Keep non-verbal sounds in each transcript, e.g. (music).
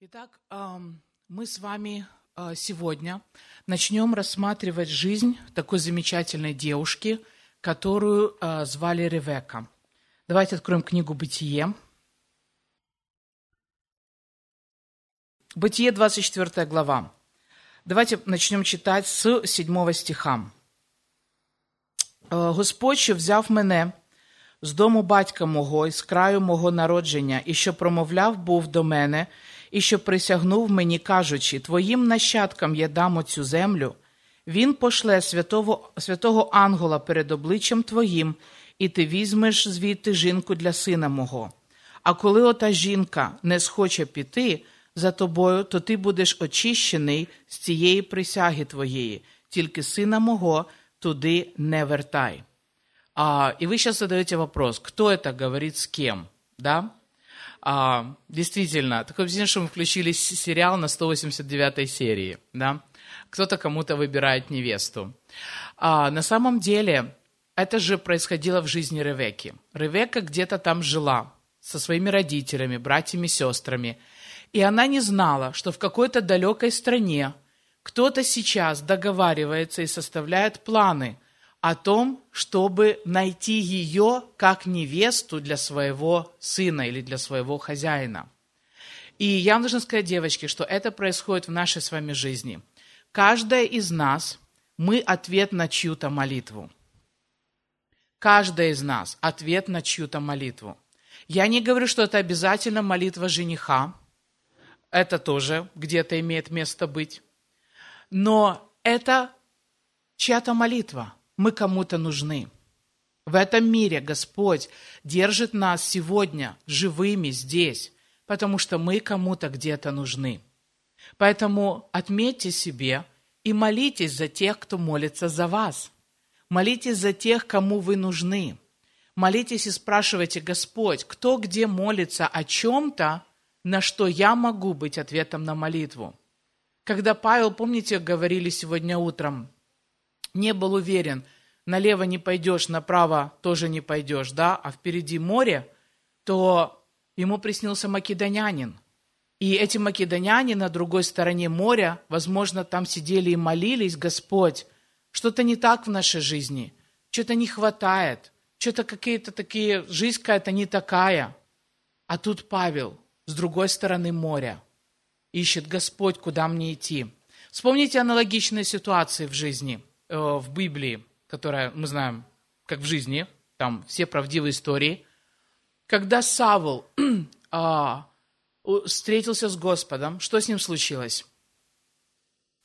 Итак, мы с вами а, сегодня начнем рассматривать жизнь такой замечательной девушки, которую а, звали Ревека. Давайте откроем книгу «Бытие». Бытие, 24 глава. Давайте начнем читать с 7 стиха. Господь, що взяв мене з дому батька мого і з краю мого народження, і що промовляв був до мене – і що присягнув мені, кажучи, твоїм нащадкам я дам оцю землю, він пошле святого, святого ангела перед обличчям твоїм, і ти візьмеш звідти жінку для сина мого. А коли ота жінка не схоче піти за тобою, то ти будеш очищений з цієї присяги твоєї, тільки сина мого туди не вертай. А, и вы сейчас задаете вопрос, кто это говорит с кем, да? А, действительно, такое впечатление, что мы включили сериал на 189 серии, да? Кто-то кому-то выбирает невесту. А, на самом деле, это же происходило в жизни Ревеки. Ревека где-то там жила со своими родителями, братьями, сестрами. И она не знала, что в какой-то далекой стране кто-то сейчас договаривается и составляет планы – о том, чтобы найти ее как невесту для своего сына или для своего хозяина. И я вам должна сказать, девочки, что это происходит в нашей с вами жизни. Каждая из нас, мы ответ на чью-то молитву. Каждая из нас ответ на чью-то молитву. Я не говорю, что это обязательно молитва жениха. Это тоже где-то имеет место быть. Но это чья-то молитва – мы кому-то нужны. В этом мире Господь держит нас сегодня живыми здесь, потому что мы кому-то где-то нужны. Поэтому отметьте себе и молитесь за тех, кто молится за вас. Молитесь за тех, кому вы нужны. Молитесь и спрашивайте, Господь, кто где молится о чем-то, на что я могу быть ответом на молитву. Когда Павел, помните, говорили сегодня утром, не был уверен, налево не пойдешь, направо тоже не пойдешь, да, а впереди море, то ему приснился македонянин. И эти македоняне на другой стороне моря, возможно, там сидели и молились, Господь, что-то не так в нашей жизни, что-то не хватает, что-то какие-то такие, жизнь какая-то не такая. А тут Павел с другой стороны моря ищет Господь, куда мне идти. Вспомните аналогичные ситуации в жизни, в Библии, которая мы знаем, как в жизни, там все правдивые истории. Когда Савл (clears throat) а, встретился с Господом, что с ним случилось?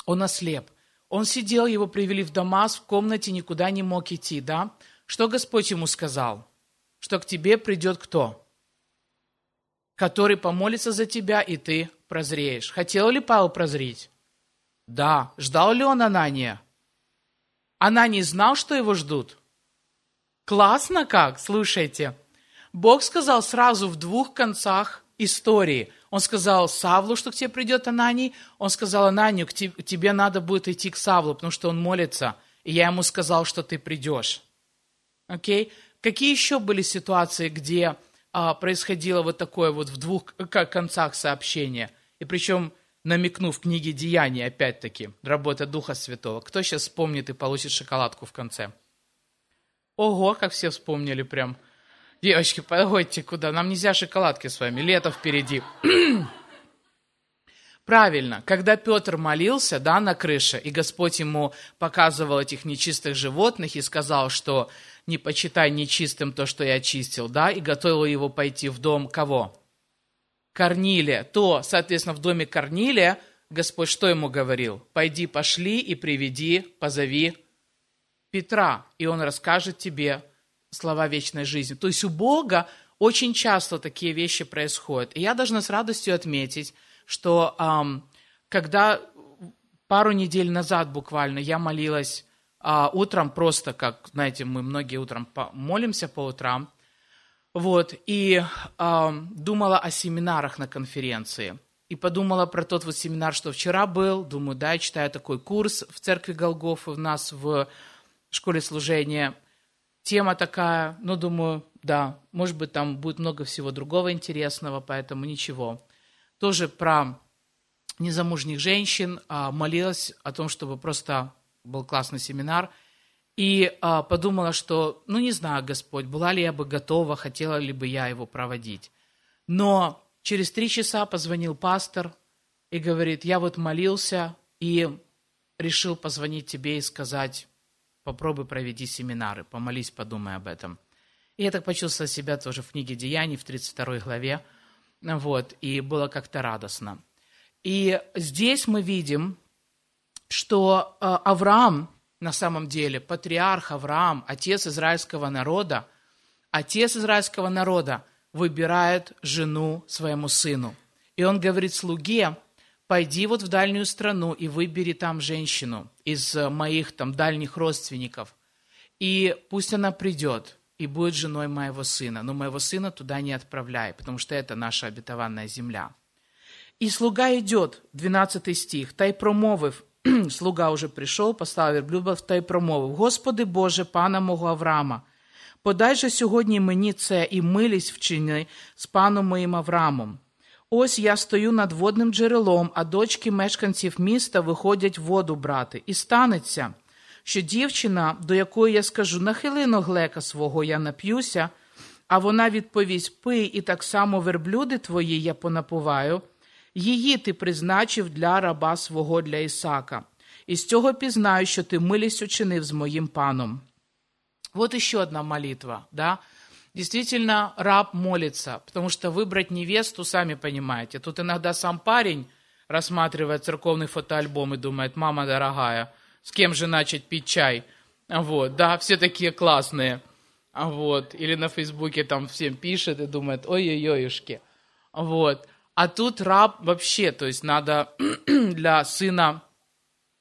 Он ослеп. Он сидел, его привели в Дамас, в комнате, никуда не мог идти, да? Что Господь ему сказал? Что к тебе придет кто? Который помолится за тебя, и ты прозреешь. Хотел ли Павел прозреть? Да. Ждал ли он Анания? Она не знал, что его ждут? Классно как, слушайте. Бог сказал сразу в двух концах истории. Он сказал Савлу, что к тебе придет Ананий. Он сказал Ананию, к тебе надо будет идти к Савлу, потому что он молится. И я ему сказал, что ты придешь. Окей? Какие еще были ситуации, где а, происходило вот такое вот в двух концах сообщения? И причем намекнув в книге Деяний, опять-таки, работа Духа Святого. Кто сейчас вспомнит и получит шоколадку в конце? Ого, как все вспомнили прям. Девочки, погодите, куда? Нам нельзя шоколадки с вами, лето впереди. (clears throat) Правильно, когда Петр молился, да, на крыше, и Господь ему показывал этих нечистых животных и сказал, что не почитай нечистым то, что я очистил, да, и готовил его пойти в дом кого? Корнилия, то, соответственно, в доме Корнилия Господь что ему говорил? «Пойди, пошли и приведи, позови Петра, и он расскажет тебе слова вечной жизни». То есть у Бога очень часто такие вещи происходят. И я должна с радостью отметить, что эм, когда пару недель назад буквально я молилась э, утром, просто как, знаете, мы многие утром молимся по утрам, вот, и э, думала о семинарах на конференции. И подумала про тот вот семинар, что вчера был. Думаю, да, я читаю такой курс в церкви Голгофы у нас в школе служения. Тема такая, ну, думаю, да, может быть, там будет много всего другого интересного, поэтому ничего. Тоже про незамужних женщин, а, молилась о том, чтобы просто был классный семинар, и а, подумала, что, ну не знаю, Господь, была ли я бы готова, хотела ли бы я его проводить. Но через три часа позвонил пастор и говорит, я вот молился и решил позвонить тебе и сказать, попробуй проведи семинары, помолись, подумай об этом. И я так почувствовала себя тоже в книге Деяний, в 32 главе, вот, и было как-то радостно. И здесь мы видим, что э, Авраам, на самом деле, патриарх Авраам, отец израильского народа, отец израильского народа выбирает жену своему сыну. И он говорит слуге, пойди вот в дальнюю страну и выбери там женщину из моих там дальних родственников. И пусть она придет и будет женой моего сына. Но моего сына туда не отправляй, потому что это наша обетованная земля. И слуга идет, 12 стих, та промовив, (clears throat) слуга уже прийшов, поставив верблюда, та й промовив, Господи Боже, пана мого Авраама, подай же сьогодні мені це і милість вчини з паном моїм Авраамом. Ось я стою над водним джерелом, а дочки мешканців міста виходять воду брати. І станеться, що дівчина, до якої я скажу, нахили ноглека свого, я нап'юся, а вона відповість пий, і так само верблюди твої я понапуваю, її ти призначив для раба свого для Ісака. І з цього пізнаю, що ти милість учинив з моїм паном. Вот еще одна молитва, да. Действительно, раб молится, потому что выбрать невесту, сами понимаете, тут иногда сам парень рассматривает церковный фотоальбом и думает, мама дорогая, с кем же начать пить чай? Вот, да, все такие классные. Вот, или на Фейсбуке там всем пишет и думает, ой-ой-ойшки. Вот. а тут раб вообще, то есть надо (clears throat) для сына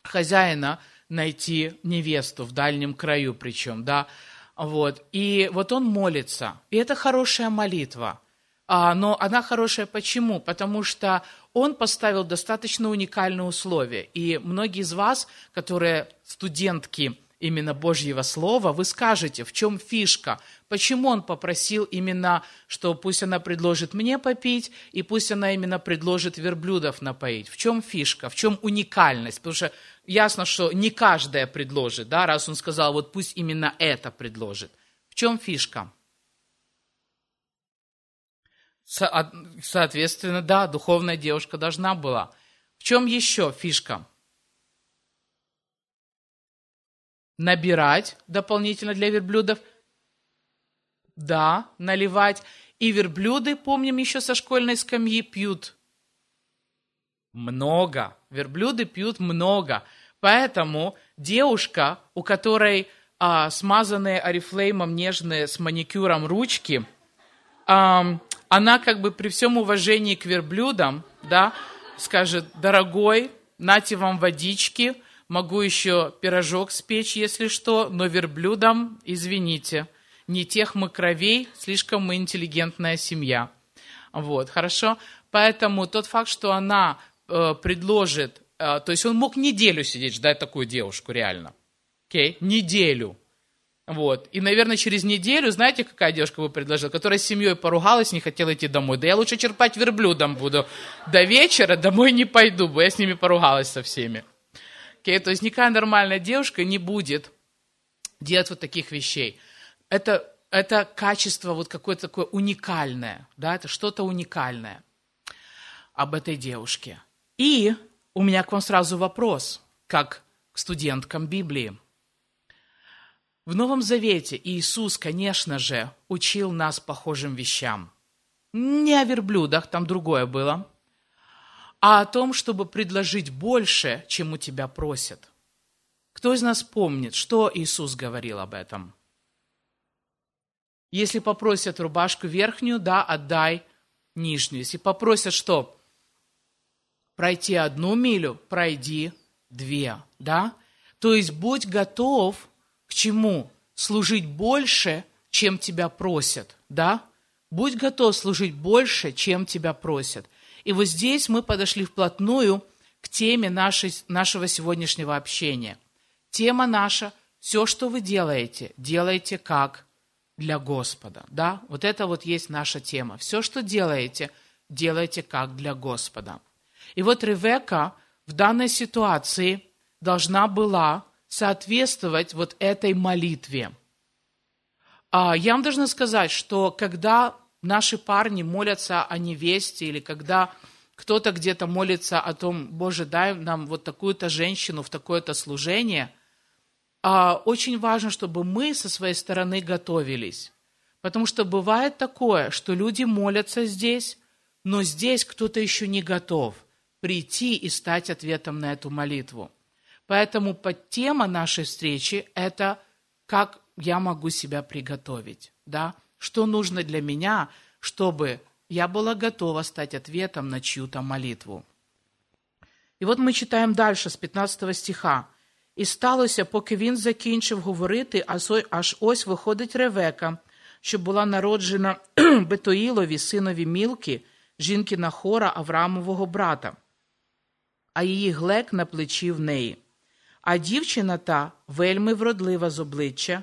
хозяина найти невесту в дальнем краю причем, да, вот. И вот он молится, и это хорошая молитва. А, но она хорошая почему? Потому что он поставил достаточно уникальные условия. И многие из вас, которые студентки именно Божьего Слова, вы скажете, в чем фишка, почему он попросил именно, что пусть она предложит мне попить, и пусть она именно предложит верблюдов напоить. В чем фишка, в чем уникальность? Потому что ясно, что не каждая предложит, да, раз он сказал, вот пусть именно это предложит. В чем фишка? Соответственно, да, духовная девушка должна была. В чем еще фишка? Набирать дополнительно для верблюдов. Да, наливать. И верблюды, помним еще со школьной скамьи, пьют много. Верблюды пьют много. Поэтому девушка, у которой а, смазанные орифлеймом нежные с маникюром ручки, а, она как бы при всем уважении к верблюдам, да, скажет, дорогой, нате вам водички, могу еще пирожок спечь, если что, но верблюдам, извините, не тех мы кровей, слишком мы интеллигентная семья. Вот, хорошо? Поэтому тот факт, что она э, предложит, э, то есть он мог неделю сидеть, ждать такую девушку, реально. Окей? Okay? Неделю. Вот. И, наверное, через неделю, знаете, какая девушка бы предложила, которая с семьей поругалась, не хотела идти домой. Да я лучше черпать верблюдом буду. До вечера домой не пойду, бо я с ними поругалась со всеми. Okay? То есть никакая нормальная девушка не будет делать вот таких вещей. Это, это качество вот какое-то такое уникальное, да, это что-то уникальное об этой девушке. И у меня к вам сразу вопрос, как к студенткам Библии. В Новом Завете Иисус, конечно же, учил нас похожим вещам. Не о верблюдах, там другое было, а о том, чтобы предложить больше, чем у тебя просят. Кто из нас помнит, что Иисус говорил об этом? Если попросят рубашку верхнюю, да, отдай нижнюю. Если попросят что? Пройти одну милю, пройди две, да? То есть будь готов к чему? Служить больше, чем тебя просят, да? Будь готов служить больше, чем тебя просят. И вот здесь мы подошли вплотную к теме нашей, нашего сегодняшнего общения. Тема наша – все, что вы делаете, делайте как для Господа. Да? Вот это вот есть наша тема. Все, что делаете, делайте как для Господа. И вот Ревека в данной ситуации должна была соответствовать вот этой молитве. А я вам должна сказать, что когда наши парни молятся о невесте или когда кто-то где-то молится о том, Боже, дай нам вот такую-то женщину в такое-то служение, а, очень важно, чтобы мы со своей стороны готовились. Потому что бывает такое, что люди молятся здесь, но здесь кто-то еще не готов прийти и стать ответом на эту молитву. Поэтому подтема нашей встречи – это как я могу себя приготовить, да? Что нужно для меня, чтобы я была готова стать ответом на чью-то молитву. І от ми читаємо далі з 15 стиха. І сталося, поки він закінчив говорити, аж ось виходить Ревека, що була народжена (clears throat) Бетоїлові, синові Мілки, жінки Нахора, Авраамового брата, а її глек на плечі в неї. А дівчина та, вельми вродлива з обличчя,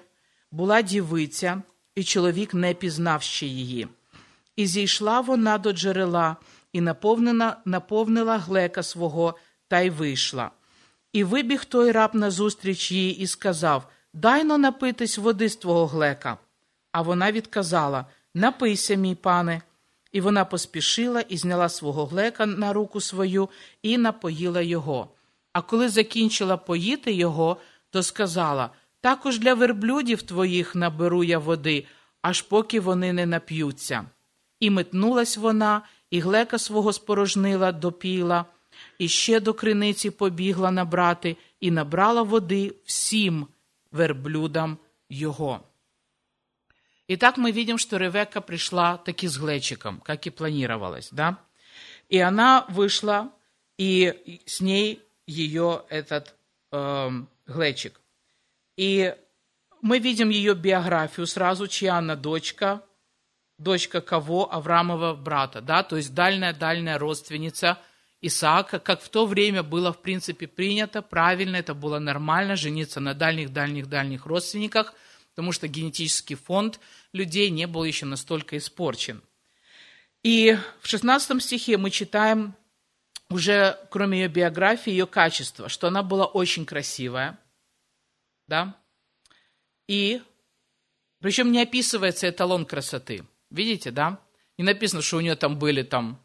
була дівиця, і чоловік не пізнав ще її. І зійшла вона до джерела, і наповнена, наповнила глека свого, та й вийшла. І вибіг той раб назустріч їй і сказав Дай но напитись води з твого глека. А вона відказала Напийся, мій пане. І вона поспішила і зняла свого глека на руку свою і напоїла його. А коли закінчила поїти його, то сказала також для верблюдів твоїх наберу я води, аж поки вони не нап'ються. І метнулась вона, і глека свого спорожнила, допіла, і ще до криниці побігла набрати, і набрала води всім верблюдам його. И так мы видим, что Ревекка пришла таки с глечиком, как и планировалось, да? И она вышла, и с ней ее этот э, глечик. И мы видим ее биографию сразу, чья она дочка, дочка кого? Авраамова брата, да, то есть дальняя-дальняя родственница Исаака, как в то время было, в принципе, принято, правильно, это было нормально, жениться на дальних-дальних-дальних родственниках – потому что генетический фонд людей не был еще настолько испорчен. И в 16 стихе мы читаем уже, кроме ее биографии, ее качество, что она была очень красивая, да, и причем не описывается эталон красоты. Видите, да? Не написано, что у нее там были там,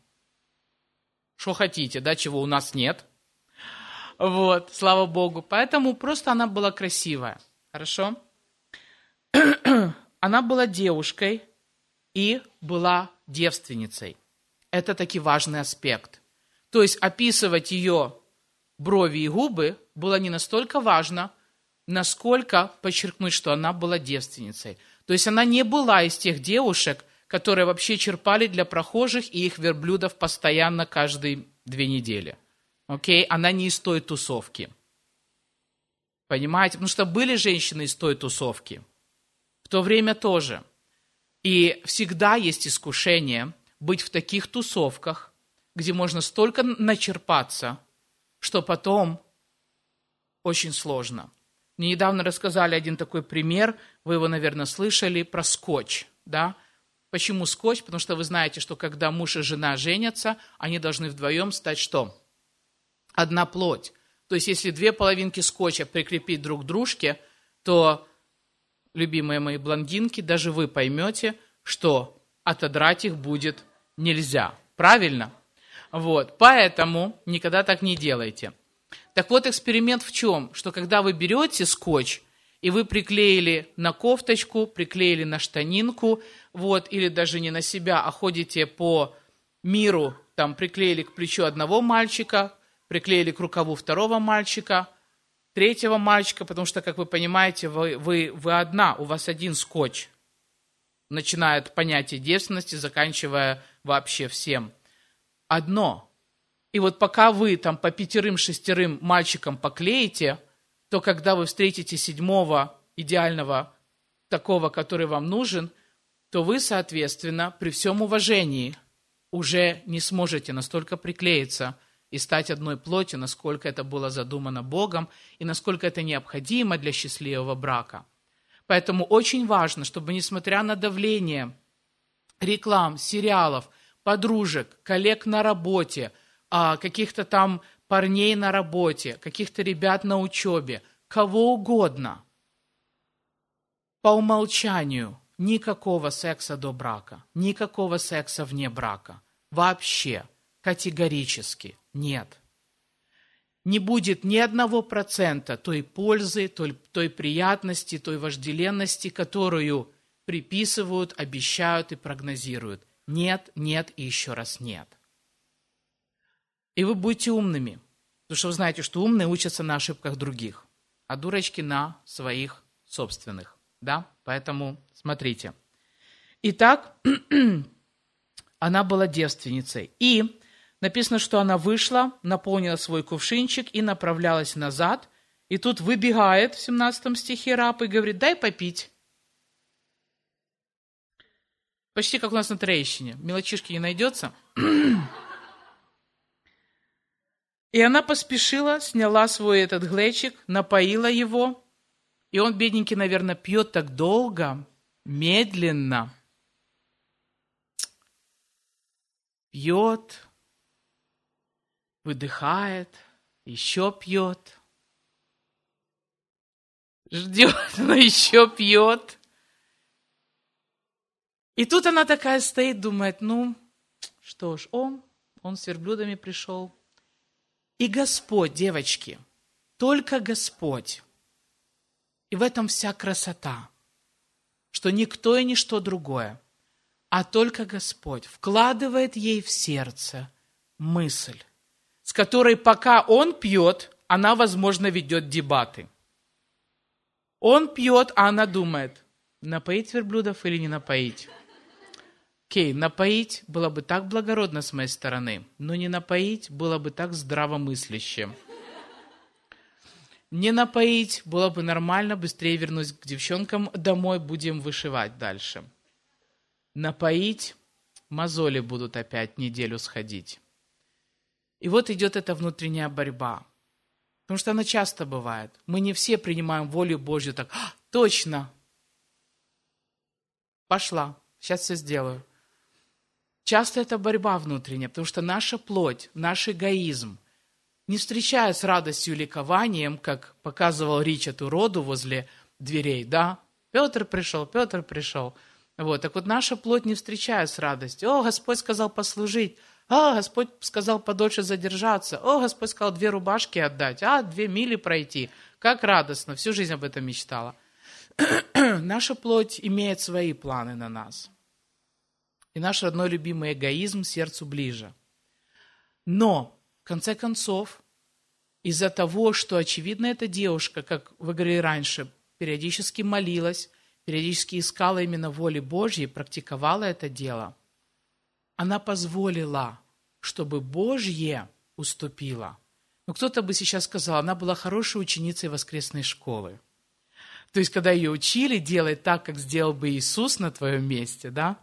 что хотите, да, чего у нас нет. Вот, слава Богу. Поэтому просто она была красивая. Хорошо? (clears throat) она была девушкой и была девственницей. Это таки важный аспект. То есть описывать ее брови и губы было не настолько важно, насколько подчеркнуть, что она была девственницей. То есть она не была из тех девушек, которые вообще черпали для прохожих и их верблюдов постоянно каждые две недели. Окей? Она не из той тусовки. Понимаете? Потому что были женщины из той тусовки – в то время тоже. И всегда есть искушение быть в таких тусовках, где можно столько начерпаться, что потом очень сложно. Мне недавно рассказали один такой пример, вы его, наверное, слышали, про скотч. Да? Почему скотч? Потому что вы знаете, что когда муж и жена женятся, они должны вдвоем стать что? Одна плоть. То есть, если две половинки скотча прикрепить друг к дружке, то любимые мои блондинки, даже вы поймете, что отодрать их будет нельзя. Правильно? Вот, поэтому никогда так не делайте. Так вот, эксперимент в чем? Что когда вы берете скотч, и вы приклеили на кофточку, приклеили на штанинку, вот, или даже не на себя, а ходите по миру, там приклеили к плечу одного мальчика, приклеили к рукаву второго мальчика, третьего мальчика, потому что, как вы понимаете, вы, вы, вы одна, у вас один скотч. Начиная от понятия девственности, заканчивая вообще всем. Одно. И вот пока вы там по пятерым-шестерым мальчикам поклеите, то когда вы встретите седьмого идеального, такого, который вам нужен, то вы, соответственно, при всем уважении уже не сможете настолько приклеиться – и стать одной плотью, насколько это было задумано Богом и насколько это необходимо для счастливого брака. Поэтому очень важно, чтобы несмотря на давление реклам, сериалов, подружек, коллег на работе, а, каких-то там парней на работе, каких-то ребят на учебе, кого угодно. По умолчанию никакого секса до брака, никакого секса вне брака. Вообще, категорически нет. Не будет ни одного процента той пользы, той, той приятности, той вожделенности, которую приписывают, обещают и прогнозируют. Нет, нет и еще раз нет. И вы будете умными, потому что вы знаете, что умные учатся на ошибках других, а дурочки на своих собственных. Да? Поэтому смотрите. Итак, (clears throat) она была девственницей. И написано, что она вышла, наполнила свой кувшинчик и направлялась назад. И тут выбегает в 17 стихе раб и говорит, дай попить. Почти как у нас на Троещине. Мелочишки не найдется. (clears throat) И она поспешила, сняла свой этот глечик, напоила его. И он, бедненький, наверное, пьет так долго, медленно. Пьет, выдыхает, еще пьет. Ждет, (laughs) но еще пьет. И тут она такая стоит, думает, ну, что ж, он, он с верблюдами пришел. И Господь, девочки, только Господь. И в этом вся красота, что никто и ничто другое, а только Господь вкладывает ей в сердце мысль, с которой пока он пьет, она, возможно, ведет дебаты. Он пьет, а она думает, напоить верблюдов или не напоить. Окей, напоить было бы так благородно с моей стороны, но не напоить было бы так здравомысляще. Не напоить было бы нормально, быстрее вернусь к девчонкам домой, будем вышивать дальше. Напоить, мозоли будут опять неделю сходить. И вот идет эта внутренняя борьба. Потому что она часто бывает. Мы не все принимаем волю Божью так, а, точно, пошла, сейчас все сделаю. Часто это борьба внутренняя, потому что наша плоть, наш эгоизм не встречает с радостью и ликованием, как показывал Рич эту роду возле дверей, да? Петр пришел, Петр пришел. Вот, так вот наша плоть не встречает с радостью. О, Господь сказал послужить. О, Господь сказал подольше задержаться. О, Господь сказал две рубашки отдать. А, две мили пройти. Как радостно. Всю жизнь об этом мечтала. (clears throat) Наша плоть имеет свои планы на нас и наш родной любимый эгоизм сердцу ближе. Но, в конце концов, из-за того, что, очевидно, эта девушка, как вы говорили раньше, периодически молилась, периодически искала именно воли Божьей, практиковала это дело, она позволила, чтобы Божье уступило. Но кто-то бы сейчас сказал, она была хорошей ученицей воскресной школы. То есть, когда ее учили делать так, как сделал бы Иисус на твоем месте, да,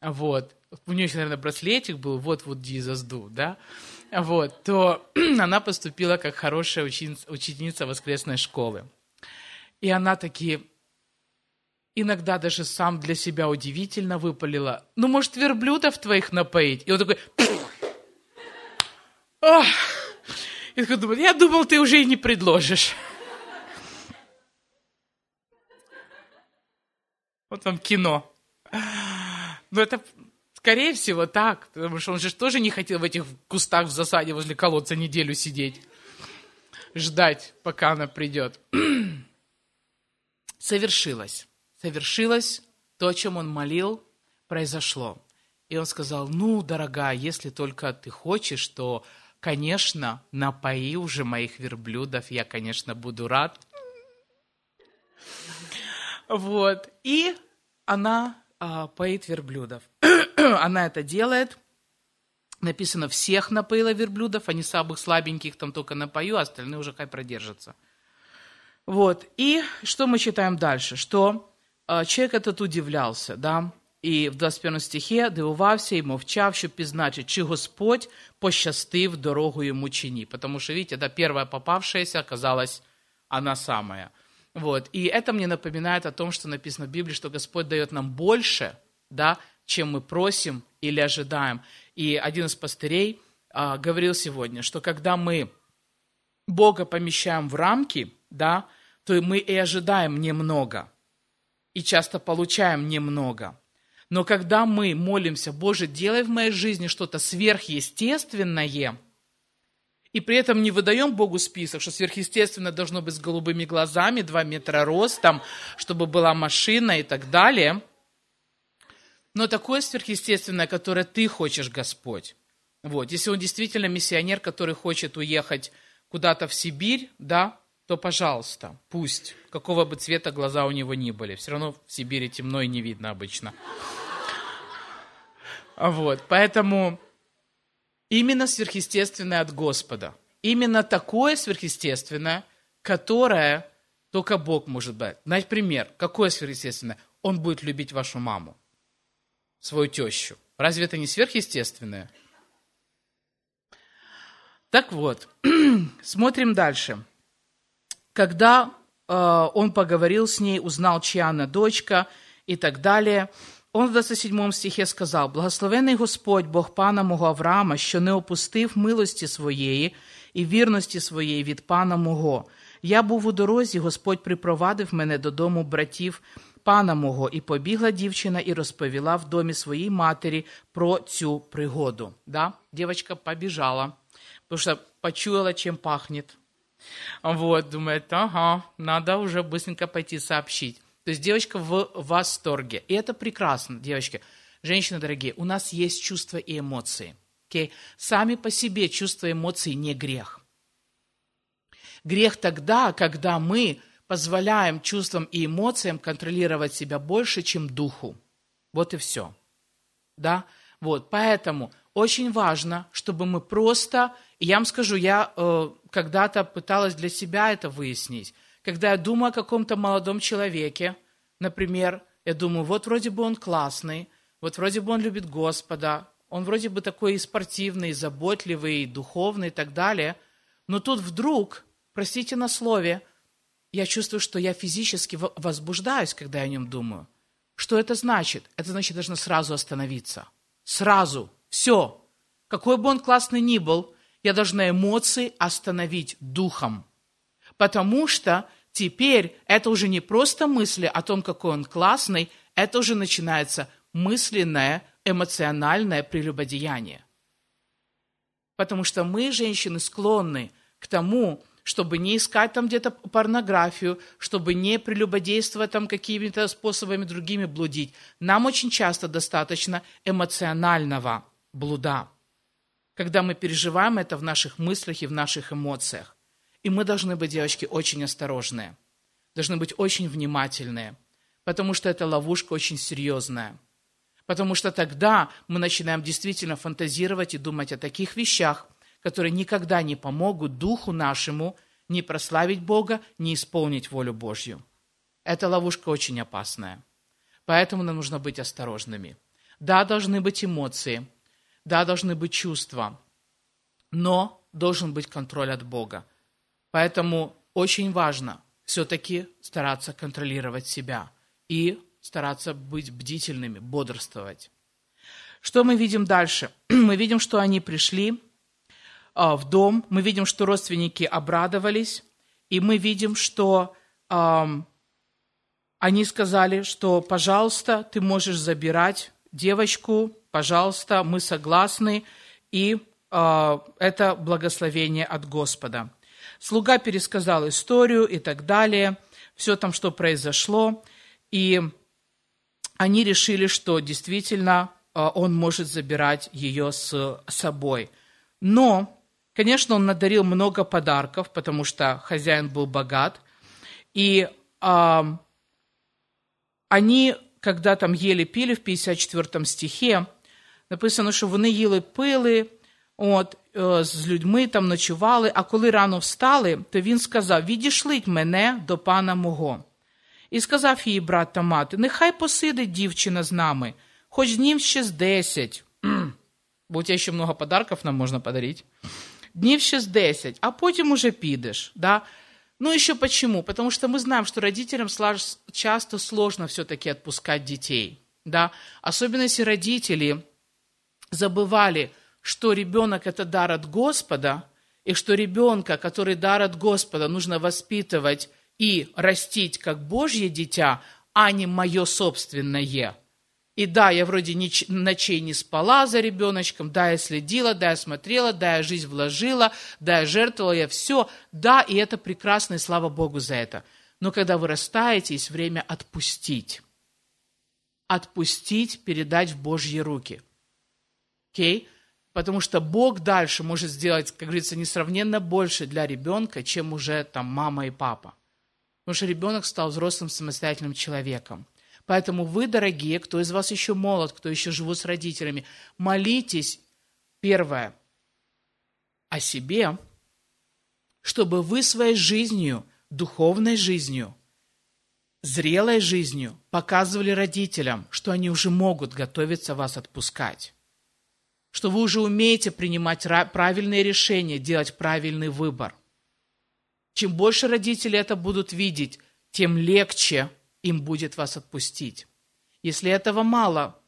вот, у нее еще, наверное, браслетик был, вот вот Jesus do, да, вот, то (clears throat) она поступила как хорошая ученица, ученица воскресной школы. И она таки иногда даже сам для себя удивительно выпалила, ну, может, верблюдов твоих напоить? И он такой! (clears throat) И такой думает, я думал, ты уже и не предложишь. (laughs) Вот вам кино. Ну, это, скорее всего, так. Потому что он же тоже не хотел в этих кустах в засаде возле колодца неделю сидеть. Ждать, пока она придет. (clears throat) Совершилось. Совершилось то, о чем он молил, произошло. И он сказал, ну, дорогая, если только ты хочешь, то, конечно, напои уже моих верблюдов, я, конечно, буду рад. Вот. И она а, поит верблюдов. (clears throat) Она это делает. Написано, всех напоила верблюдов, а не самых слабеньких там только напою, а остальные уже хай продержатся. Вот. И что мы читаем дальше? Что э, человек этот удивлялся, да? І в 21 стихі дивувався і мовчав, щоб пізнати, чи Господь пощастив дорогу йому чи ні. Потому что, видите, да, первая попавшаяся оказалась она самая. Вот. И это мне напоминает о том, что написано в Библии, что Господь дает нам больше, да, чем мы просим или ожидаем. И один из пастырей а, говорил сегодня, что когда мы Бога помещаем в рамки, да, то мы и ожидаем немного, и часто получаем немного. Но когда мы молимся, Боже, делай в моей жизни что-то сверхъестественное, и при этом не выдаем Богу список, что сверхъестественно должно быть с голубыми глазами, 2 метра ростом, чтобы была машина и так далее. Но такое сверхъестественное, которое ты хочешь, Господь. Вот. Если он действительно миссионер, который хочет уехать куда-то в Сибирь, да, то, пожалуйста, пусть, какого бы цвета глаза у него ни были. Все равно в Сибири темно и не видно обычно. Вот, поэтому именно сверхъестественное от Господа. Именно такое сверхъестественное, которое только Бог может дать. Например, какое сверхъестественное? Он будет любить вашу маму, свою тещу. Разве это не сверхъестественное? Так вот, (clears throat) смотрим дальше. Когда э, он поговорил с ней, узнал, чья она дочка и так далее, он в 27 стихі сказав: Благословений Господь, Бог пана мого Авраама, що не опустив милості своєї і вірності своєї від пана мого. Я був у дорозі, Господь припровадив мене додому братів пана мого, і побігла дівчина і розповіла в домі своїй матері про цю пригоду. Да? Дівчинка побіжала потому что почуяла, чем пахнет. Вот, думает, ага, надо уже быстренько пойти сообщить. То есть девочка в восторге. И это прекрасно, девочки. Женщины дорогие, у нас есть чувства и эмоции. Okay? Сами по себе чувства и эмоции не грех. Грех тогда, когда мы позволяем чувствам и эмоциям контролировать себя больше, чем духу. Вот и все. Да? Вот, поэтому очень важно, чтобы мы просто, я вам скажу, я э, когда-то пыталась для себя это выяснить. Когда я думаю о каком-то молодом человеке, например, я думаю, вот вроде бы он классный, вот вроде бы он любит Господа, он вроде бы такой и спортивный, и заботливый, и духовный и так далее, но тут вдруг, простите на слове, я чувствую, что я физически возбуждаюсь, когда я о нем думаю. Что это значит? Это значит, я должна сразу остановиться. Сразу. Все. Какой бы он классный ни был, я должна эмоции остановить духом. Потому что теперь это уже не просто мысли о том, какой он классный, это уже начинается мысленное, эмоциональное прелюбодеяние. Потому что мы, женщины, склонны к тому, чтобы не искать там где-то порнографию, чтобы не прелюбодействовать там какими-то способами другими блудить. Нам очень часто достаточно эмоционального блуда, когда мы переживаем это в наших мыслях и в наших эмоциях. И мы должны быть, девочки, очень осторожные, должны быть очень внимательные, потому что эта ловушка очень серьезная. Потому что тогда мы начинаем действительно фантазировать и думать о таких вещах, которые никогда не помогут духу нашему не прославить Бога, не исполнить волю Божью. Эта ловушка очень опасная. Поэтому нам нужно быть осторожными. Да, должны быть эмоции, да, должны быть чувства, но должен быть контроль от Бога. Поэтому очень важно все-таки стараться контролировать себя и стараться быть бдительными, бодрствовать. Что мы видим дальше? (clears throat) Мы видим, что они пришли а, в дом, мы видим, что родственники обрадовались, и мы видим, что они сказали, что, пожалуйста, ты можешь забирать девочку, пожалуйста, мы согласны, и э, это благословение от Господа. Слуга пересказал историю и так далее, все там, что произошло, и они решили, что действительно э, он может забирать ее с собой. Но, конечно, он надарил много подарков, потому что хозяин был богат, и э, они, когда там ели-пили в 54 стихе, написано, що вони їли пили, от, з людьми там ночували, а коли рано встали, то він сказав: Відішліть мене до пана мого. І сказав їй брат та мати: Нехай посидить дівчина з нами, хоч днів ще з десять. (clears throat) Бо у тебе ще много подарків нам можна подарити. Днів ще з десять, а потім уже підеш. Да? Ну, еще почему? Потому что мы знаем, что родителям часто сложно все-таки отпускать детей. Да? Особенно если родители забывали, что ребенок – это дар от Господа, и что ребенка, который дар от Господа, нужно воспитывать и растить как Божье дитя, а не мое собственное. И да, я вроде ночей не спала за ребеночком, да, я следила, да, я смотрела, да, я жизнь вложила, да, я жертвовала, я все. Да, и это прекрасно, и слава Богу за это. Но когда вы растаете, есть время отпустить. Отпустить, передать в Божьи руки. Окей? Okay? Потому что Бог дальше может сделать, как говорится, несравненно больше для ребенка, чем уже там мама и папа. Потому что ребенок стал взрослым самостоятельным человеком. Поэтому вы, дорогие, кто из вас еще молод, кто еще живут с родителями, молитесь, первое, о себе, чтобы вы своей жизнью, духовной жизнью, зрелой жизнью показывали родителям, что они уже могут готовиться вас отпускать что вы уже умеете принимать правильные решения, делать правильный выбор. Чем больше родители это будут видеть, тем легче им будет вас отпустить. Если этого мало,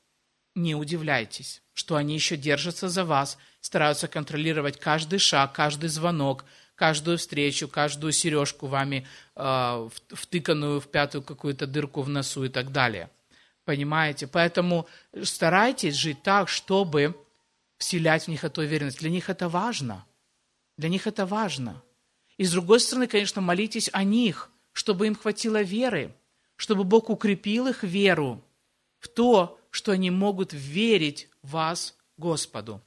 не удивляйтесь, что они еще держатся за вас, стараются контролировать каждый шаг, каждый звонок, каждую встречу, каждую сережку вами э, втыканную в пятую какую-то дырку в носу и так далее. Понимаете? Поэтому старайтесь жить так, чтобы вселять в них эту уверенность. Для них это важно. Для них это важно. И с другой стороны, конечно, молитесь о них, чтобы им хватило веры, чтобы Бог укрепил их веру в то, что они могут верить вас, Господу,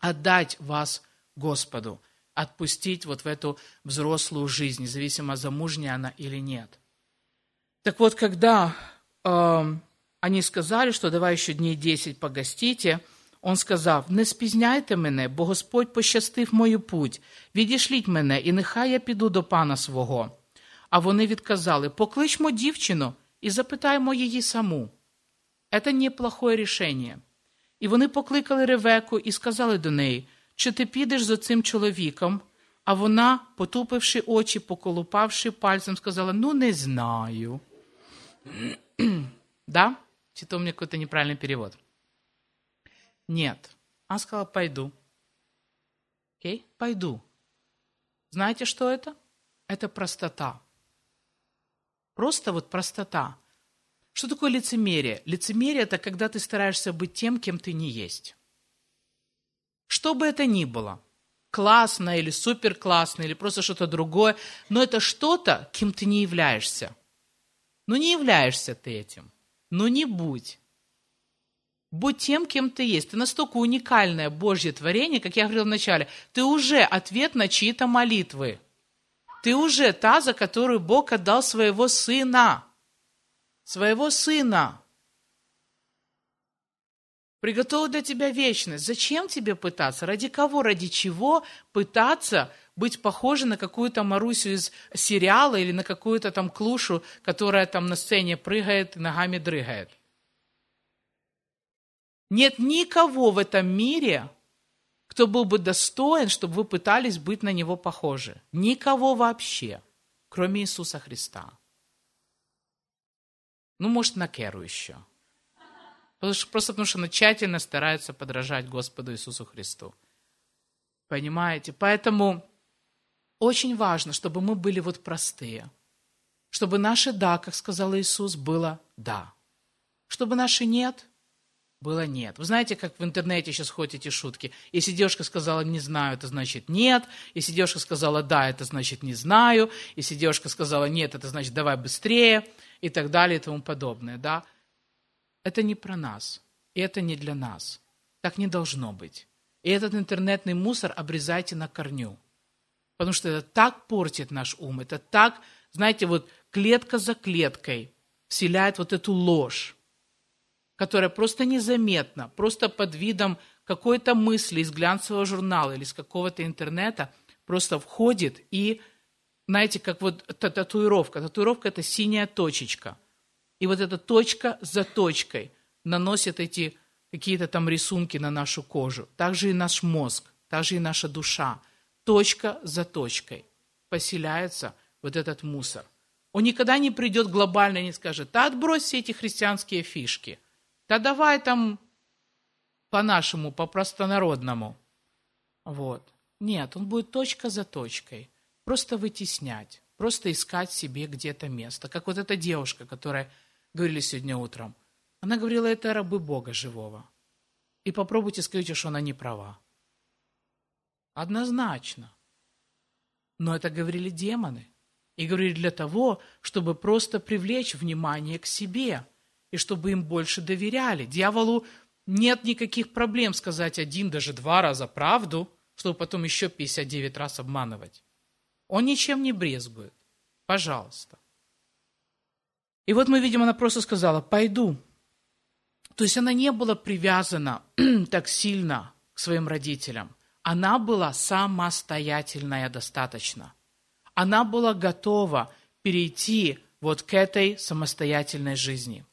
отдать вас Господу, отпустить вот в эту взрослую жизнь, независимо, замужняя она или нет. Так вот, когда э, они сказали, что давай еще дней 10 погостите – он сказав: Не спізняйте мене, бо Господь пощастив мою путь, відішліть мене, і нехай я піду до пана свого. А вони відказали: Покличмо дівчину і запитаємо її саму. Це неплохое рішення. І вони покликали Ревеку і сказали до неї, чи ти підеш за цим чоловіком? А вона, потупивши очі, поколупавши пальцем, сказала: Ну, не знаю. (clears throat) да? Чи то у мене якийсь неправильний перевод? Нет. Она сказала, пойду. Окей? Пойду. Знаете, что это? Это простота. Просто вот простота. Что такое лицемерие? Лицемерие – это когда ты стараешься быть тем, кем ты не есть. Что бы это ни было, классно или супер классно, или просто что-то другое, но это что-то, кем ты не являешься. Ну не являешься ты этим. Ну не будь. Будь тем, кем ты есть. Ты настолько уникальное Божье творение, как я говорил вначале. Ты уже ответ на чьи-то молитвы. Ты уже та, за которую Бог отдал своего сына. Своего сына. Приготовил для тебя вечность. Зачем тебе пытаться? Ради кого? Ради чего пытаться быть похожей на какую-то Марусю из сериала или на какую-то там клушу, которая там на сцене прыгает и ногами дрыгает? Нет никого в этом мире, кто был бы достоин, чтобы вы пытались быть на него похожи. Никого вообще, кроме Иисуса Христа. Ну, может, на Керу еще. Просто потому, что она тщательно старается подражать Господу Иисусу Христу. Понимаете? Поэтому очень важно, чтобы мы были вот простые. Чтобы наше «да», как сказал Иисус, было «да». Чтобы наше «нет» было нет. Вы знаете, как в интернете сейчас ходят эти шутки? Если девушка сказала «не знаю», это значит «нет». Если девушка сказала «да», это значит «не знаю». Если девушка сказала «нет», это значит «давай быстрее» и так далее и тому подобное. Да? Это не про нас. И это не для нас. Так не должно быть. И этот интернетный мусор обрезайте на корню. Потому что это так портит наш ум. Это так, знаете, вот клетка за клеткой вселяет вот эту ложь которая просто незаметно, просто под видом какой-то мысли из глянцевого журнала или из какого-то интернета просто входит и, знаете, как вот татуировка. Татуировка – это синяя точечка. И вот эта точка за точкой наносит эти какие-то там рисунки на нашу кожу. Также и наш мозг, также и наша душа. Точка за точкой поселяется вот этот мусор. Он никогда не придет глобально и не скажет, да отбрось все эти христианские фишки – да давай там по-нашему, по-простонародному. Вот. Нет, он будет точка за точкой. Просто вытеснять, просто искать себе где-то место. Как вот эта девушка, которая говорили сегодня утром. Она говорила, это рабы Бога живого. И попробуйте сказать, что она не права. Однозначно. Но это говорили демоны. И говорили для того, чтобы просто привлечь внимание к себе, и чтобы им больше доверяли. Дьяволу нет никаких проблем сказать один, даже два раза правду, чтобы потом еще 59 раз обманывать. Он ничем не брезгует. Пожалуйста. И вот мы видим, она просто сказала, пойду. То есть она не была привязана (clears throat) так сильно к своим родителям. Она была самостоятельная достаточно. Она была готова перейти вот к этой самостоятельной жизни.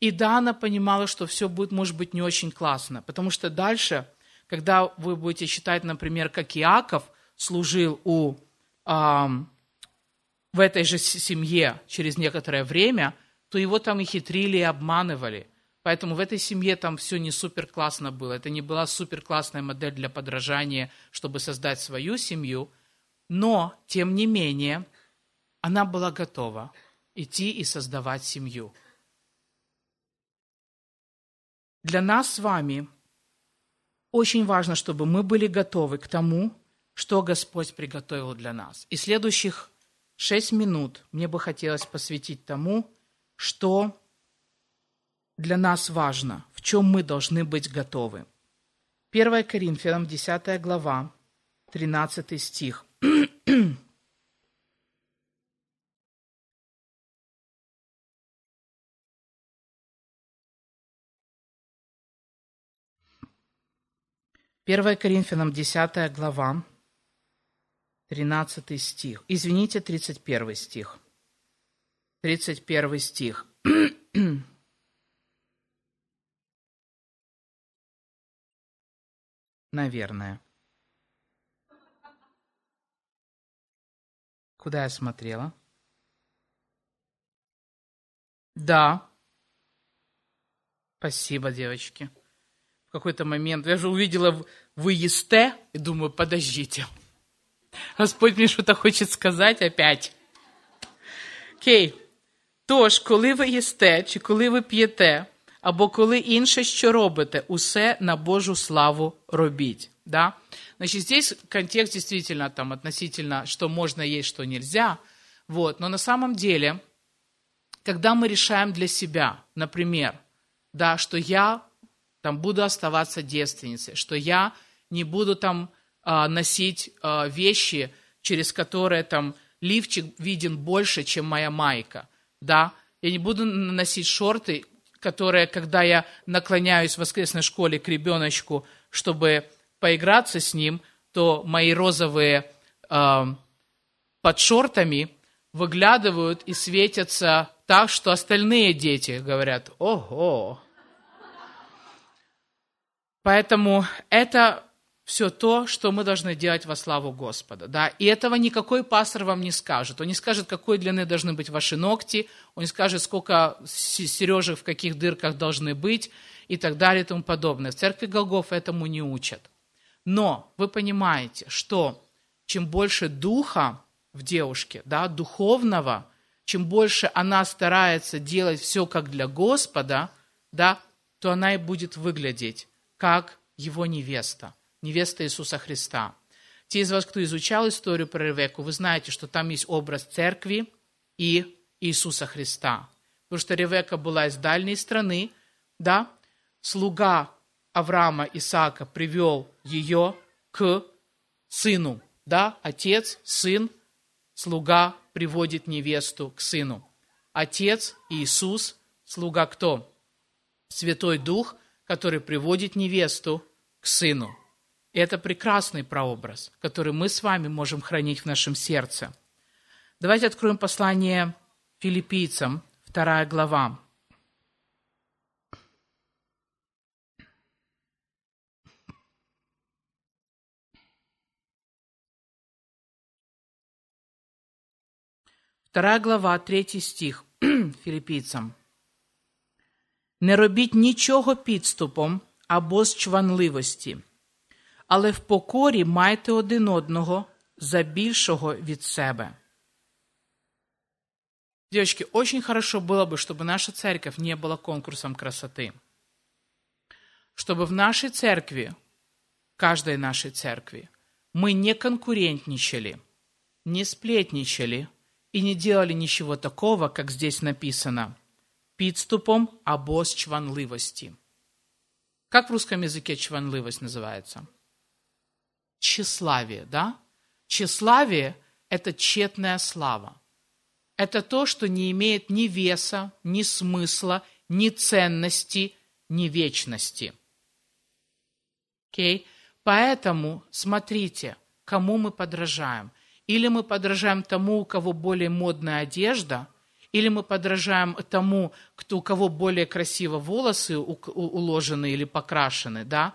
И да, она понимала, что все будет, может быть, не очень классно, потому что дальше, когда вы будете читать, например, как Иаков служил у, эм, в этой же семье через некоторое время, то его там и хитрили, и обманывали. Поэтому в этой семье там все не супер классно было. Это не была супер классная модель для подражания, чтобы создать свою семью. Но, тем не менее, она была готова идти и создавать семью. Для нас с вами очень важно, чтобы мы были готовы к тому, что Господь приготовил для нас. И следующих шесть минут мне бы хотелось посвятить тому, что для нас важно, в чем мы должны быть готовы. 1 Коринфянам, 10 глава, 13 стих. (clears throat) Первая Коринфянам, 10 глава, 13 стих. Извините, 31 стих. 31 стих. (clears throat) Наверное. Куда я смотрела? Да. Спасибо, девочки В какой-то момент я же увидела «вы есте» и думаю, подождите. Господь мне что-то хочет сказать опять. Окей. Тож, коли ви їсте, чи коли ви п'єте, або коли інше, що робите, усе на Божу славу робіть. Да? Значит, здесь контекст действительно там относительно, что можно есть, что нельзя. Вот. Но на самом деле, когда мы решаем для себя, например, да, что я там буду оставаться девственницей, что я не буду там а, носить а, вещи, через которые там лифчик виден больше, чем моя майка, да, я не буду носить шорты, которые, когда я наклоняюсь в воскресной школе к ребеночку, чтобы поиграться с ним, то мои розовые э, под шортами выглядывают и светятся так, что остальные дети говорят, ого. Поэтому это все то, что мы должны делать во славу Господа. Да? И этого никакой пастор вам не скажет. Он не скажет, какой длины должны быть ваши ногти, он не скажет, сколько сережек в каких дырках должны быть и так далее и тому подобное. В церкви Голгоф этому не учат. Но вы понимаете, что чем больше духа в девушке, да, духовного, чем больше она старается делать все как для Господа, да, то она и будет выглядеть как его невеста, невеста Иисуса Христа. Те из вас, кто изучал историю про Ревеку, вы знаете, что там есть образ церкви и Иисуса Христа. Потому что Ревека была из дальней страны, да, слуга Авраама Исаака привел ее к сыну. Да, отец, сын, слуга приводит невесту к сыну. Отец Иисус, слуга кто? Святой Дух, который приводит невесту к сыну. И это прекрасный прообраз, который мы с вами можем хранить в нашем сердце. Давайте откроем послание филиппийцам, вторая глава. Вторая глава, третій стих (clears throat) філіппійцям. Не робіть нічого підступом або з чванливості, але в покорі майте один одного за більшого від себе. Девочки, очень хорошо было бы, чтобы наша церковь не была конкурсом красоты. Чтобы в нашей церкви, каждой нашей церкви, мы не конкурентничали, не сплетничали и не делали ничего такого, как здесь написано, підступом або з чванливости. Как в русском языке чванливость называется? Тщеславие, да? Тщеславие – это тщетная слава. Это то, что не имеет ни веса, ни смысла, ни ценности, ни вечности. Окей? Okay? Поэтому смотрите, кому мы подражаем. Или мы подражаем тому, у кого более модная одежда, или мы подражаем тому, кто, у кого более красиво волосы уложены или покрашены, да?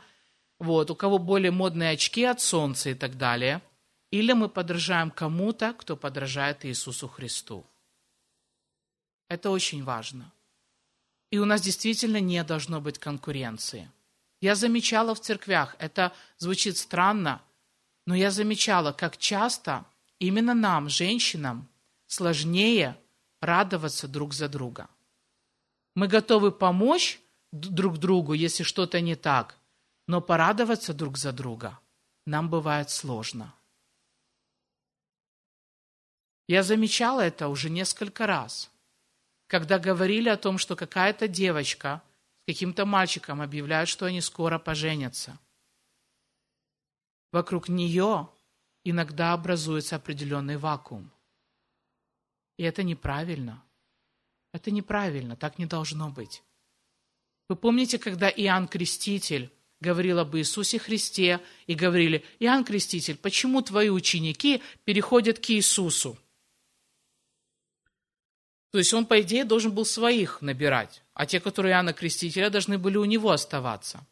Вот, у кого более модные очки от солнца и так далее. Или мы подражаем кому-то, кто подражает Иисусу Христу. Это очень важно. И у нас действительно не должно быть конкуренции. Я замечала в церквях, это звучит странно, но я замечала, как часто именно нам, женщинам, сложнее радоваться друг за друга. Мы готовы помочь друг другу, если что-то не так, но порадоваться друг за друга нам бывает сложно. Я замечала это уже несколько раз, когда говорили о том, что какая-то девочка – каким-то мальчиком объявляют, что они скоро поженятся. Вокруг нее иногда образуется определенный вакуум. И это неправильно. Это неправильно, так не должно быть. Вы помните, когда Иоанн Креститель говорил об Иисусе Христе и говорили, Иоанн Креститель, почему твои ученики переходят к Иисусу? То есть он, по идее, должен был своих набирать, а те, которые Иоанна Крестителя, должны были у него оставаться.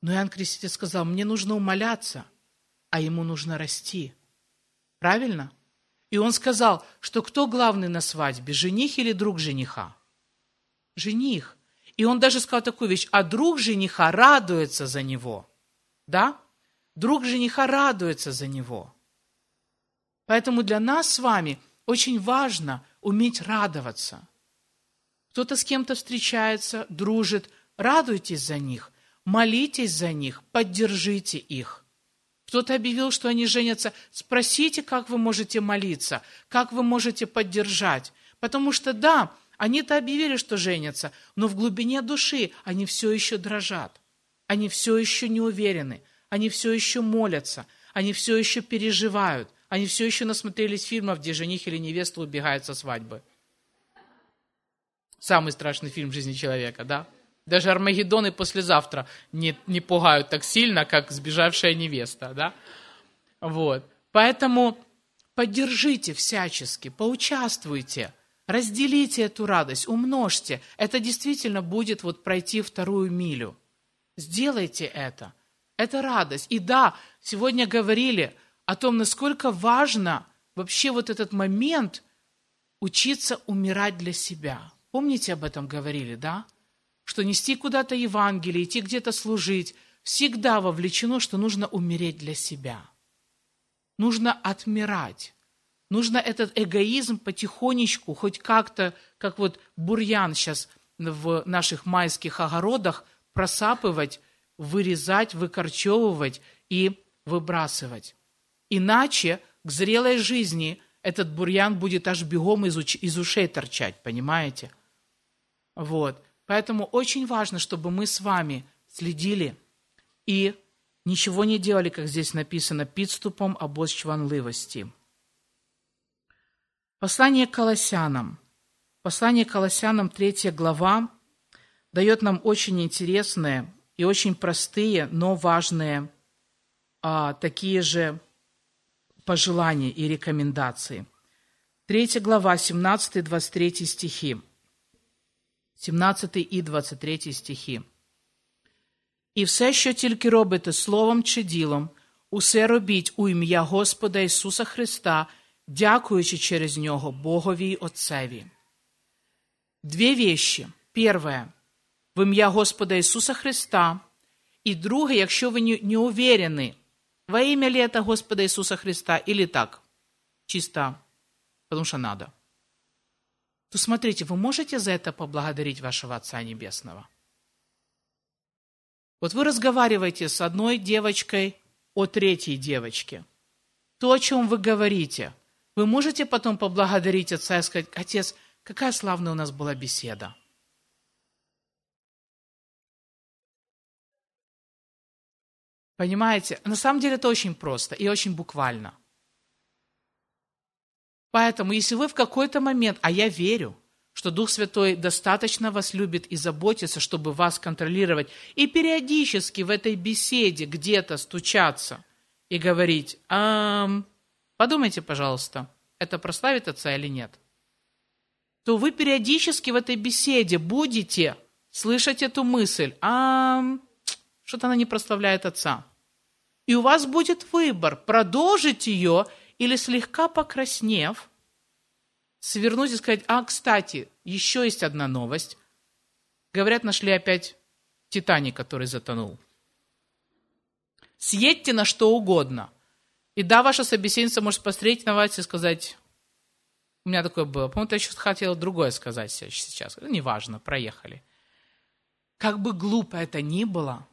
Но Иоанн Креститель сказал, мне нужно умоляться, а ему нужно расти. Правильно? И он сказал, что кто главный на свадьбе, жених или друг жениха? Жених. И он даже сказал такую вещь, а друг жениха радуется за него. Да? Друг жениха радуется за него. Поэтому для нас с вами очень важно уметь радоваться. Кто-то с кем-то встречается, дружит, радуйтесь за них, молитесь за них, поддержите их. Кто-то объявил, что они женятся, спросите, как вы можете молиться, как вы можете поддержать. Потому что да, они-то объявили, что женятся, но в глубине души они все еще дрожат. Они все еще не уверены, они все еще молятся, они все еще переживают. Они все еще насмотрелись фильмов, где жених или невеста убегают со свадьбы. Самый страшный фильм в жизни человека, да? Даже Армагеддон и послезавтра не, не пугают так сильно, как сбежавшая невеста, да? Вот. Поэтому поддержите всячески, поучаствуйте, разделите эту радость, умножьте. Это действительно будет вот пройти вторую милю. Сделайте это. Это радость. И да, сегодня говорили – о том, насколько важно вообще вот этот момент учиться умирать для себя. Помните, об этом говорили, да? Что нести куда-то Евангелие, идти где-то служить, всегда вовлечено, что нужно умереть для себя. Нужно отмирать. Нужно этот эгоизм потихонечку, хоть как-то, как вот бурьян сейчас в наших майских огородах, просапывать, вырезать, выкорчевывать и выбрасывать. Иначе к зрелой жизни этот бурьян будет аж бегом из, уч- из ушей торчать, понимаете? Вот. Поэтому очень важно, чтобы мы с вами следили и ничего не делали, как здесь написано, підступом або чванливости. Послание к Колоссянам. Послание к Колоссянам, третья глава, дает нам очень интересные и очень простые, но важные а, такие же пожелания и рекомендации. Третья глава, 17-23 стихи. 17 і 23 стихи. І все, що тільки робите словом чи ділом, усе робіть у ім'я Господа Ісуса Христа, дякуючи через Нього Богові й Отцеві. Две вещи. Первое. В имя Господа Иисуса Христа І друге, якщо ви не, не уверены, во имя ли это Господа Иисуса Христа или так, чисто, потому что надо, то смотрите, вы можете за это поблагодарить вашего Отца Небесного? Вот вы разговариваете с одной девочкой о третьей девочке. То, о чем вы говорите, вы можете потом поблагодарить Отца и сказать, Отец, какая славная у нас была беседа. Понимаете? На самом деле это очень просто и очень буквально. Поэтому, если вы в какой-то момент, а я верю, что Дух Святой достаточно вас любит и заботится, чтобы вас контролировать, и периодически в этой беседе где-то стучаться и говорить, «Ам, подумайте, пожалуйста, это прославит Отца или нет, то вы периодически в этой беседе будете слышать эту мысль, «Ам, что-то она не прославляет Отца». И у вас будет выбор, продолжить ее или слегка покраснев, свернуть и сказать, а, кстати, еще есть одна новость. Говорят, нашли опять Титаник, который затонул. Съедьте на что угодно. И да, ваша собеседница может посмотреть на вас и сказать, у меня такое было. По-моему, я что-то хотела другое сказать сейчас. Ну, неважно, проехали. Как бы глупо это ни было,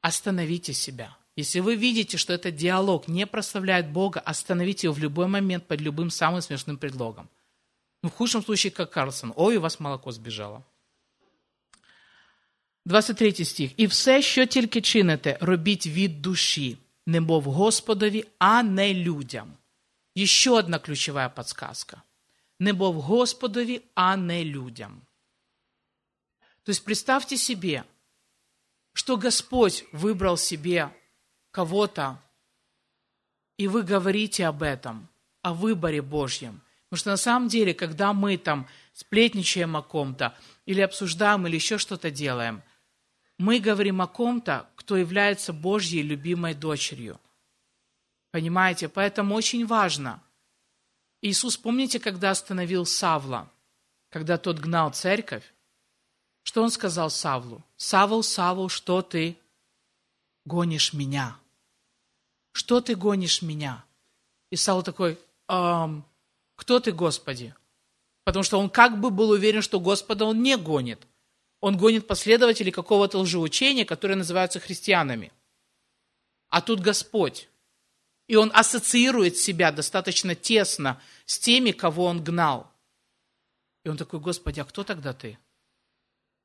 остановите себя. Если вы видите, что этот диалог не прославляет Бога, остановите его в любой момент под любым самым смешным предлогом. Ну, в худшем случае, как Карлсон. Ой, у вас молоко сбежало. 23 стих. «І все, що тільки чините, робіть від душі, немов Господові, а не людям». Еще одна ключевая подсказка. Немов Господові, а не людям. То есть представьте себе, что Господь выбрал себе кого-то, и вы говорите об этом, о выборе Божьем. Потому что на самом деле, когда мы там сплетничаем о ком-то, или обсуждаем, или еще что-то делаем, мы говорим о ком-то, кто является Божьей любимой дочерью. Понимаете? Поэтому очень важно. Иисус, помните, когда остановил Савла, когда тот гнал церковь, что он сказал Савлу? Савл, Савл, что ты гонишь меня? что ты гонишь меня? И Саул такой, эм, кто ты, Господи? Потому что он как бы был уверен, что Господа он не гонит. Он гонит последователей какого-то лжеучения, которые называются христианами. А тут Господь. И он ассоциирует себя достаточно тесно с теми, кого он гнал. И он такой, Господи, а кто тогда ты?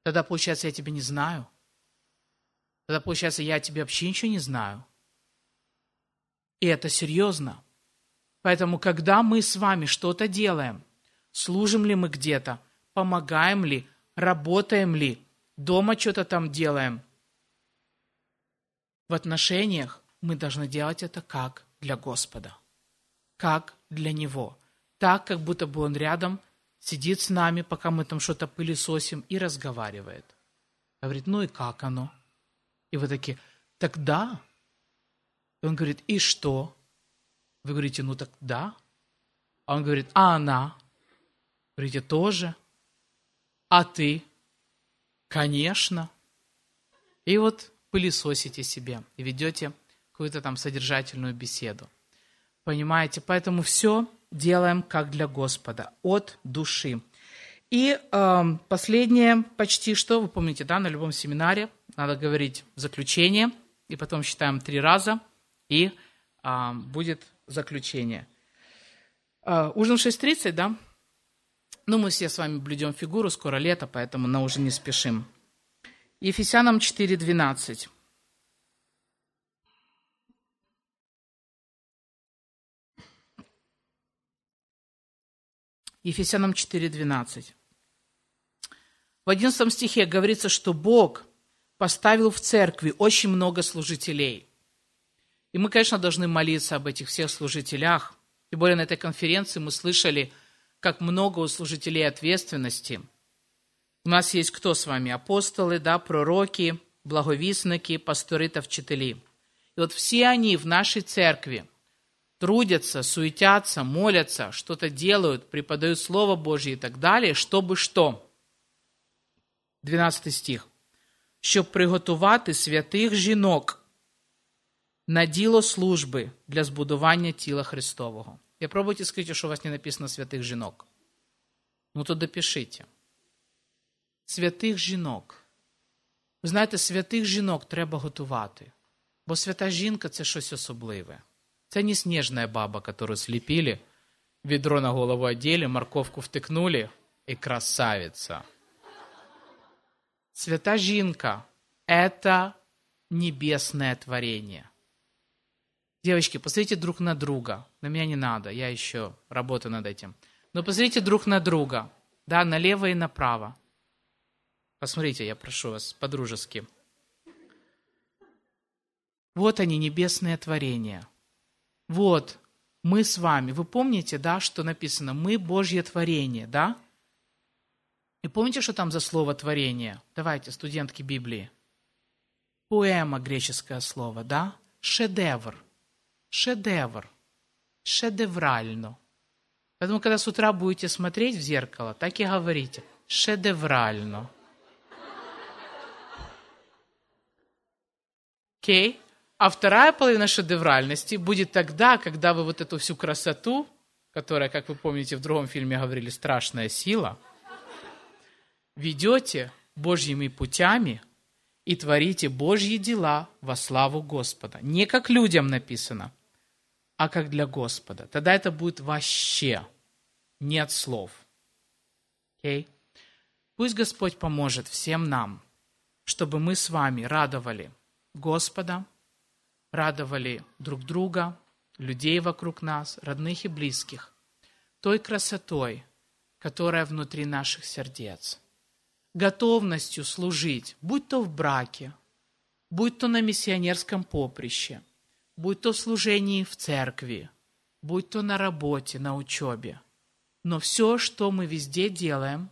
Тогда, получается, я тебя не знаю. Тогда, получается, я о тебе вообще ничего не знаю. И это серьезно. Поэтому, когда мы с вами что-то делаем, служим ли мы где-то, помогаем ли, работаем ли, дома что-то там делаем, в отношениях мы должны делать это как для Господа, как для Него, так, как будто бы Он рядом сидит с нами, пока мы там что-то пылесосим и разговаривает. Говорит, ну и как оно? И вы такие, тогда и он говорит, и что? Вы говорите, ну так да. А он говорит, а она? Вы говорите, тоже. А ты? Конечно. И вот пылесосите себе и ведете какую-то там содержательную беседу. Понимаете? Поэтому все делаем как для Господа, от души. И э, последнее почти что, вы помните, да, на любом семинаре надо говорить заключение, и потом считаем три раза – и а, будет заключение. А, ужин в 6.30, да? Ну, мы все с вами блюдем фигуру, скоро лето, поэтому на ужин не спешим. Ефесянам 4.12. Ефесянам 4.12. В 11 стихе говорится, что Бог поставил в церкви очень много служителей – и мы, конечно, должны молиться об этих всех служителях. Тем более на этой конференции мы слышали, как много у служителей ответственности. У нас есть кто с вами? Апостолы, да, пророки, благовестники, пасторы, вчители. И вот все они в нашей церкви трудятся, суетятся, молятся, что-то делают, преподают Слово Божье и так далее, чтобы что? 12 стих щоб приготувати святих жінок на діло служби для збудування тіла Христового. Я пробуйте скажіть, що у вас не написано святих жінок. Ну то допишіть. Святих жінок. Ви знаєте, святих жінок треба готувати. Бо свята жінка це щось особливе. Це не сніжна баба, яку сліпили, відро на голову одели, морковку втикнули і красавиця. Свята жінка – это небесное творение. Девочки, посмотрите друг на друга. На меня не надо, я еще работаю над этим. Но посмотрите друг на друга, да, налево и направо. Посмотрите, я прошу вас, по-дружески. Вот они, небесные творения. Вот, мы с вами. Вы помните, да, что написано? Мы Божье творение, да? И помните, что там за слово творение? Давайте, студентки Библии. Поэма, греческое слово, да? Шедевр. Шедевр. Шедеврально. Поэтому, когда с утра будете смотреть в зеркало, так и говорите. Шедеврально. Окей? Okay? А вторая половина шедевральности будет тогда, когда вы вот эту всю красоту, которая, как вы помните, в другом фильме говорили, страшная сила, ведете Божьими путями и творите Божьи дела во славу Господа. Не как людям написано, а как для Господа. Тогда это будет вообще нет слов. Okay? Пусть Господь поможет всем нам, чтобы мы с вами радовали Господа, радовали друг друга, людей вокруг нас, родных и близких, той красотой, которая внутри наших сердец, готовностью служить, будь то в браке, будь то на миссионерском поприще, будь то в служении в церкви, будь то на работе, на учебе. Но все, что мы везде делаем,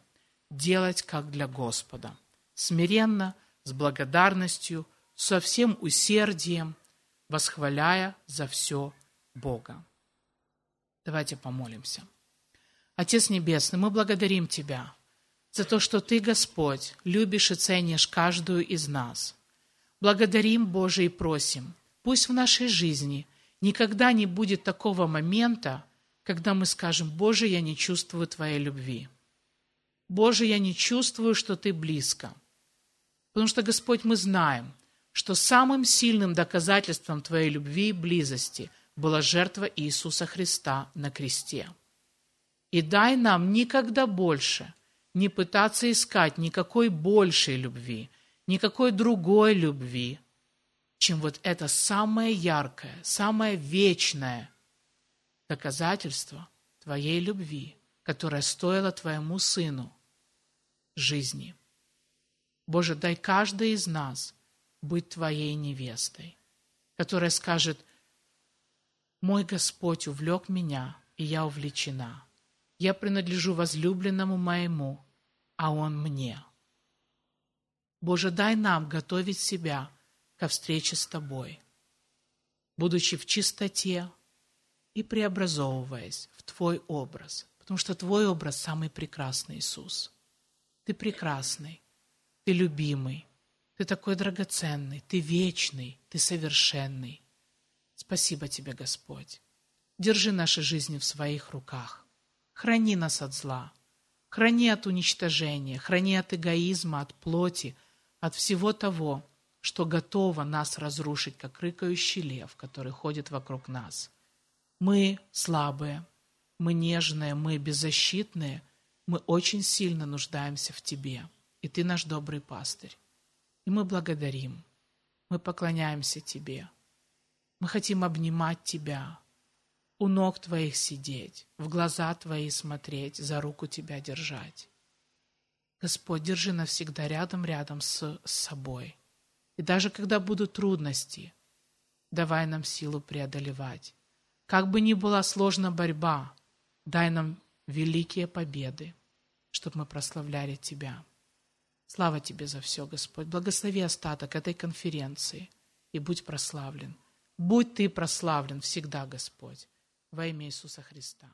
делать как для Господа, смиренно, с благодарностью, со всем усердием, восхваляя за все Бога. Давайте помолимся. Отец Небесный, мы благодарим Тебя за то, что Ты, Господь, любишь и ценишь каждую из нас. Благодарим, Боже, и просим, пусть в нашей жизни никогда не будет такого момента, когда мы скажем, Боже, я не чувствую Твоей любви. Боже, я не чувствую, что Ты близко. Потому что, Господь, мы знаем, что самым сильным доказательством Твоей любви и близости была жертва Иисуса Христа на кресте. И дай нам никогда больше не пытаться искать никакой большей любви, никакой другой любви, чем вот это самое яркое, самое вечное доказательство Твоей любви, которое стоило Твоему Сыну жизни. Боже, дай каждый из нас – быть твоей невестой, которая скажет, «Мой Господь увлек меня, и я увлечена. Я принадлежу возлюбленному моему, а он мне». Боже, дай нам готовить себя ко встрече с Тобой, будучи в чистоте и преобразовываясь в Твой образ, потому что Твой образ самый прекрасный, Иисус. Ты прекрасный, Ты любимый, ты такой драгоценный, ты вечный, ты совершенный. Спасибо тебе, Господь. Держи наши жизни в своих руках. Храни нас от зла. Храни от уничтожения, храни от эгоизма, от плоти, от всего того, что готово нас разрушить, как рыкающий лев, который ходит вокруг нас. Мы слабые, мы нежные, мы беззащитные, мы очень сильно нуждаемся в Тебе, и Ты наш добрый пастырь. И мы благодарим, мы поклоняемся Тебе. Мы хотим обнимать Тебя, у ног Твоих сидеть, в глаза Твои смотреть, за руку Тебя держать. Господь, держи навсегда рядом-рядом с, с собой. И даже когда будут трудности, давай нам силу преодолевать. Как бы ни была сложна борьба, дай нам великие победы, чтобы мы прославляли Тебя. Слава Тебе за все, Господь. Благослови остаток этой конференции и будь прославлен. Будь Ты прославлен всегда, Господь, во имя Иисуса Христа.